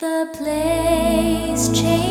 The place changes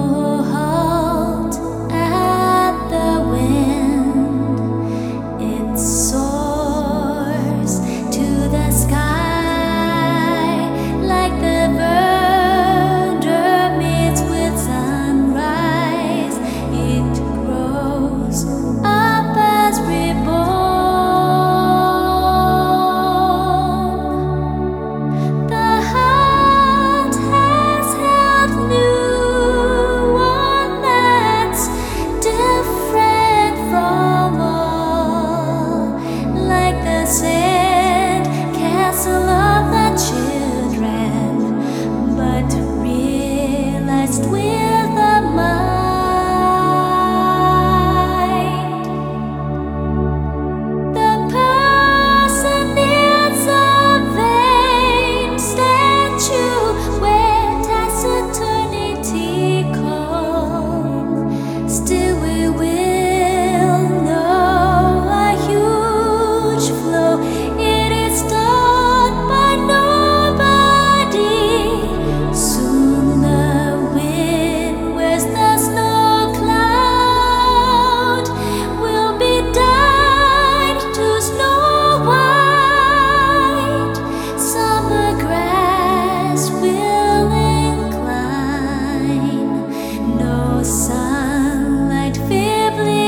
Oh.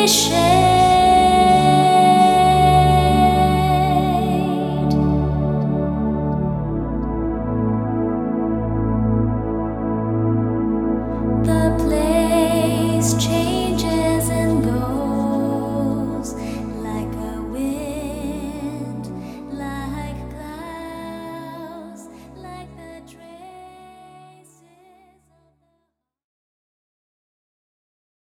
谁？